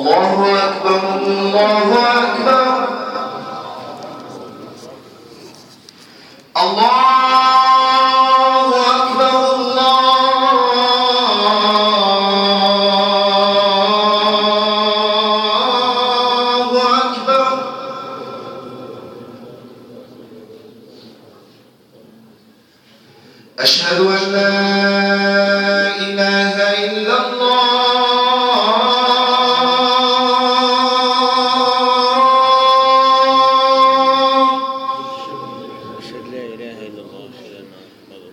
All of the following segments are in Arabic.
الله أكبر الله أكبر. الله أشهد أن لا إله إلا الله.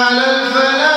على الفلاح.